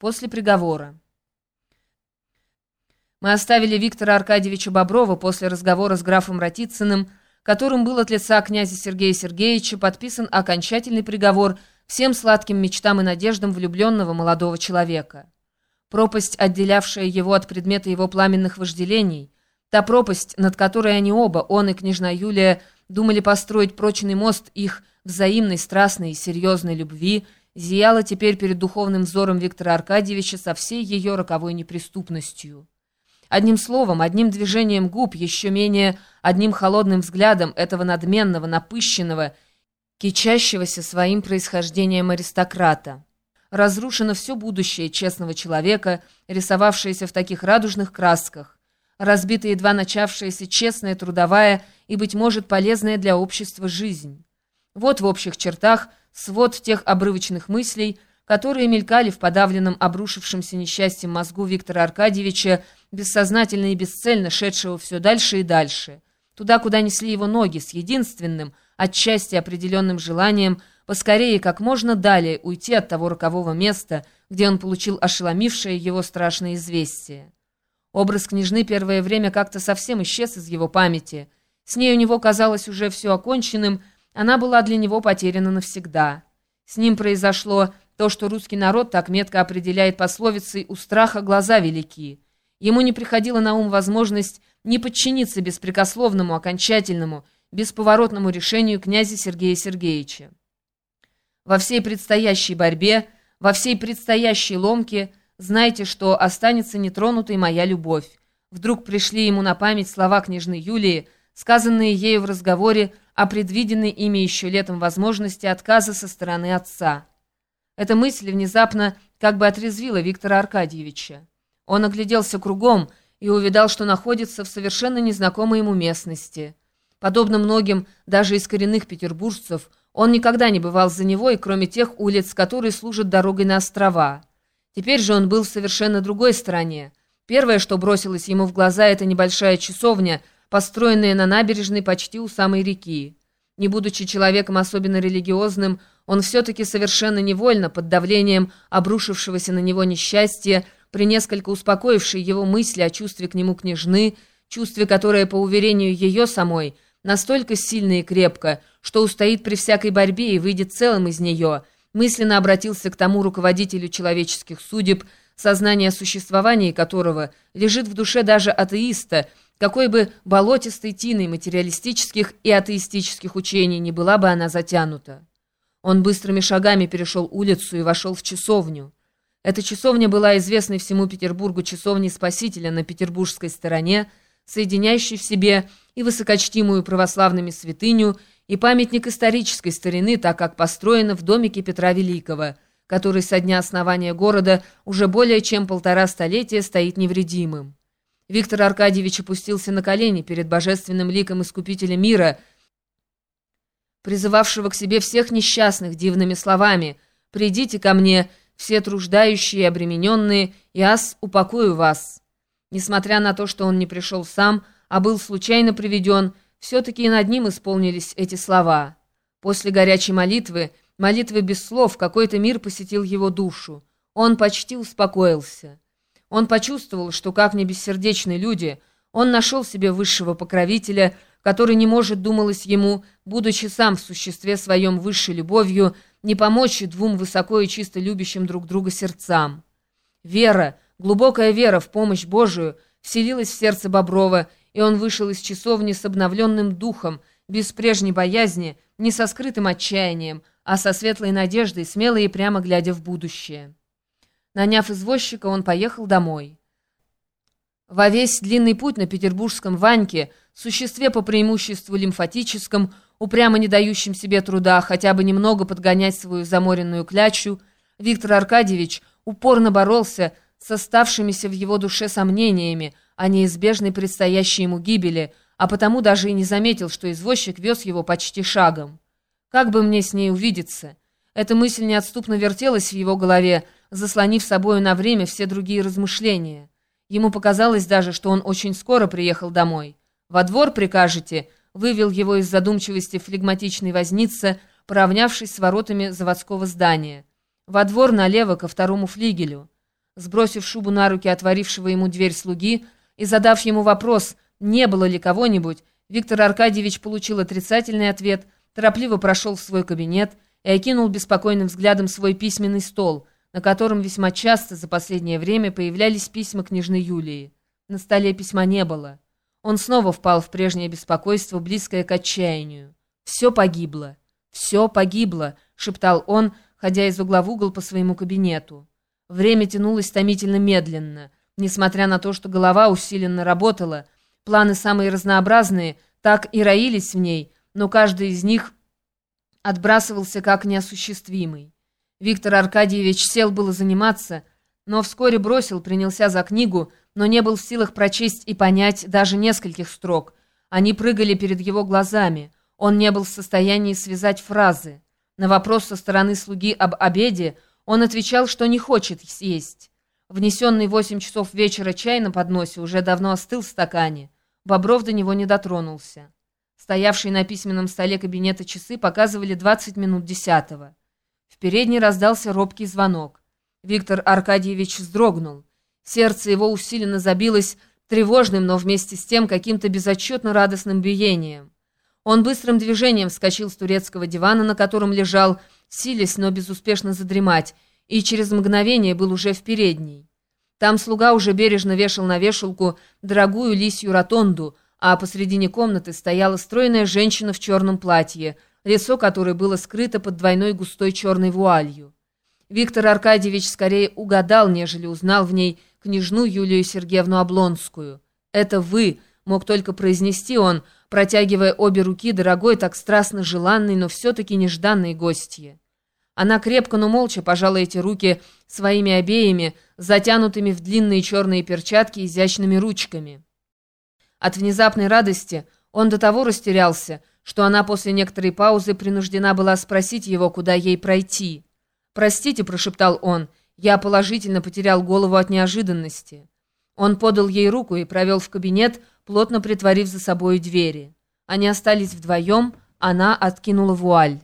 После приговора. Мы оставили Виктора Аркадьевича Боброва после разговора с графом Ратицыным, которым был от лица князя Сергея Сергеевича подписан окончательный приговор всем сладким мечтам и надеждам влюбленного молодого человека. Пропасть, отделявшая его от предмета его пламенных вожделений, та пропасть, над которой они оба, он и княжна Юлия, думали построить прочный мост их взаимной, страстной и серьезной любви, зияла теперь перед духовным взором Виктора Аркадьевича со всей ее роковой неприступностью. Одним словом, одним движением губ, еще менее одним холодным взглядом этого надменного, напыщенного, кичащегося своим происхождением аристократа. Разрушено все будущее честного человека, рисовавшееся в таких радужных красках, разбита едва начавшаяся честная, трудовая и, быть может, полезная для общества жизнь. Вот в общих чертах свод тех обрывочных мыслей, которые мелькали в подавленном обрушившемся несчастьем мозгу Виктора Аркадьевича, бессознательно и бесцельно шедшего все дальше и дальше, туда, куда несли его ноги, с единственным, отчасти определенным желанием поскорее как можно далее уйти от того рокового места, где он получил ошеломившее его страшное известие. Образ княжны первое время как-то совсем исчез из его памяти. С ней у него казалось уже все оконченным, она была для него потеряна навсегда. С ним произошло то, что русский народ так метко определяет пословицей «у страха глаза велики». Ему не приходила на ум возможность не подчиниться беспрекословному, окончательному, бесповоротному решению князя Сергея Сергеевича. Во всей предстоящей борьбе, во всей предстоящей ломке знайте, что останется нетронутой моя любовь. Вдруг пришли ему на память слова княжны Юлии, сказанные ею в разговоре о предвиденной ими еще летом возможности отказа со стороны отца. Эта мысль внезапно как бы отрезвила Виктора Аркадьевича. Он огляделся кругом и увидал, что находится в совершенно незнакомой ему местности. Подобно многим, даже из коренных петербуржцев, он никогда не бывал за него, и кроме тех улиц, которые служат дорогой на острова. Теперь же он был в совершенно другой стороне. Первое, что бросилось ему в глаза, это небольшая часовня, построенная на набережной почти у самой реки. Не будучи человеком особенно религиозным, он все-таки совершенно невольно, под давлением обрушившегося на него несчастья, при несколько успокоившей его мысли о чувстве к нему княжны, чувстве, которое, по уверению ее самой, настолько сильно и крепко, что устоит при всякой борьбе и выйдет целым из нее, мысленно обратился к тому руководителю человеческих судеб, сознание существования которого лежит в душе даже атеиста, какой бы болотистой тиной материалистических и атеистических учений не была бы она затянута. Он быстрыми шагами перешел улицу и вошел в часовню. Эта часовня была известной всему Петербургу часовней Спасителя на петербургской стороне, соединяющей в себе и высокочтимую православными святыню, и памятник исторической старины, так как построена в домике Петра Великого, который со дня основания города уже более чем полтора столетия стоит невредимым. Виктор Аркадьевич опустился на колени перед божественным ликом Искупителя мира, призывавшего к себе всех несчастных дивными словами «Придите ко мне, все труждающие и обремененные, и ас упокою вас». Несмотря на то, что он не пришел сам, а был случайно приведен, все-таки и над ним исполнились эти слова. После горячей молитвы, молитвы без слов, какой-то мир посетил его душу. Он почти успокоился. Он почувствовал, что, как не бессердечны люди, он нашел себе высшего покровителя, который не может, думалось ему, будучи сам в существе своем высшей любовью, не помочь двум высоко и чисто любящим друг друга сердцам. Вера, глубокая вера в помощь Божию, вселилась в сердце Боброва, и он вышел из часовни с обновленным духом, без прежней боязни, не со скрытым отчаянием, а со светлой надеждой, смело и прямо глядя в будущее. Наняв извозчика, он поехал домой. Во весь длинный путь на петербургском «Ваньке», существе по преимуществу лимфатическом, упрямо не дающем себе труда хотя бы немного подгонять свою заморенную клячу, Виктор Аркадьевич упорно боролся с оставшимися в его душе сомнениями о неизбежной предстоящей ему гибели, а потому даже и не заметил, что извозчик вез его почти шагом. «Как бы мне с ней увидеться?» Эта мысль неотступно вертелась в его голове, заслонив собою на время все другие размышления. Ему показалось даже, что он очень скоро приехал домой. «Во двор прикажете?» — вывел его из задумчивости флегматичный возница, поравнявшись с воротами заводского здания. «Во двор налево, ко второму флигелю». Сбросив шубу на руки отворившего ему дверь слуги и задав ему вопрос, не было ли кого-нибудь, Виктор Аркадьевич получил отрицательный ответ, торопливо прошел в свой кабинет и окинул беспокойным взглядом свой письменный стол, на котором весьма часто за последнее время появлялись письма княжны Юлии. На столе письма не было. Он снова впал в прежнее беспокойство, близкое к отчаянию. «Все погибло, все погибло», — шептал он, ходя из угла в угол по своему кабинету. Время тянулось томительно медленно. Несмотря на то, что голова усиленно работала, планы самые разнообразные так и роились в ней, но каждый из них отбрасывался как неосуществимый. Виктор Аркадьевич сел было заниматься, но вскоре бросил, принялся за книгу, но не был в силах прочесть и понять даже нескольких строк. Они прыгали перед его глазами. Он не был в состоянии связать фразы. На вопрос со стороны слуги об обеде он отвечал, что не хочет съесть. Внесенный в восемь часов вечера чай на подносе уже давно остыл в стакане. Бобров до него не дотронулся. Стоявшие на письменном столе кабинета часы показывали 20 минут десятого. Передней раздался робкий звонок. Виктор Аркадьевич вздрогнул. Сердце его усиленно забилось тревожным, но вместе с тем каким-то безотчетно радостным биением. Он быстрым движением вскочил с турецкого дивана, на котором лежал, силясь, но безуспешно задремать, и через мгновение был уже в передней. Там слуга уже бережно вешал на вешалку дорогую лисью ротонду, а посредине комнаты стояла стройная женщина в черном платье, лицо которой было скрыто под двойной густой черной вуалью. Виктор Аркадьевич скорее угадал, нежели узнал в ней княжну Юлию Сергеевну Облонскую. «Это вы!» — мог только произнести он, протягивая обе руки дорогой, так страстно желанной, но все-таки нежданной гостье. Она крепко, но молча пожала эти руки своими обеими, затянутыми в длинные черные перчатки изящными ручками. От внезапной радости он до того растерялся, что она после некоторой паузы принуждена была спросить его, куда ей пройти. «Простите», — прошептал он, — «я положительно потерял голову от неожиданности». Он подал ей руку и провел в кабинет, плотно притворив за собой двери. Они остались вдвоем, она откинула вуаль.